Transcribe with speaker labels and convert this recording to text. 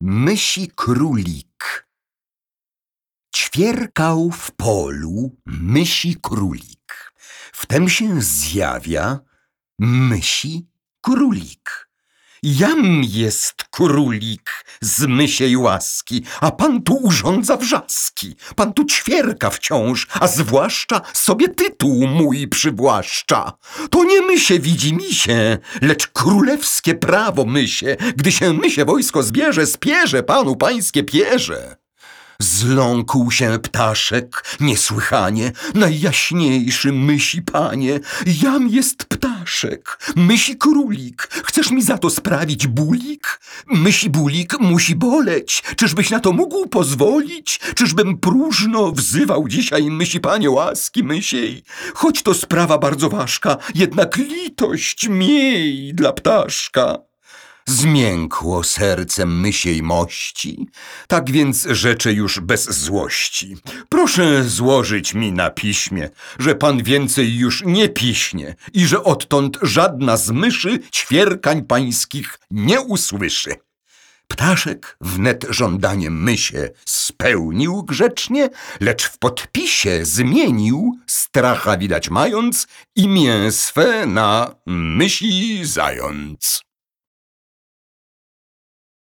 Speaker 1: Mysi królik Ćwierkał w polu mysi królik. Wtem się zjawia mysi królik. Jam jest królik z mysiej łaski, a pan tu urządza wrzaski. Pan tu ćwierka wciąż, a zwłaszcza sobie tytuł mój przywłaszcza. To nie mysie widzi misie, lecz królewskie prawo mysie. Gdy się mysie wojsko zbierze, spierze panu pańskie pierze. Zląkł się ptaszek niesłychanie, najjaśniejszy mysi panie. Jam jest ptaszek, mysi królik. Chcesz mi za to sprawić bulik? Mysi bulik musi boleć. Czyżbyś na to mógł pozwolić? Czyżbym próżno wzywał dzisiaj mysi panie łaski mysiej? Choć to sprawa bardzo ważka, jednak litość miej dla ptaszka. Zmiękło sercem mysiej mości, tak więc rzeczę już bez złości. Proszę złożyć mi na piśmie, że pan więcej już nie piśnie i że odtąd żadna z myszy ćwierkań pańskich nie usłyszy. Ptaszek wnet żądaniem mysie spełnił grzecznie, lecz w podpisie zmienił, stracha widać mając, imię swe na mysi zając.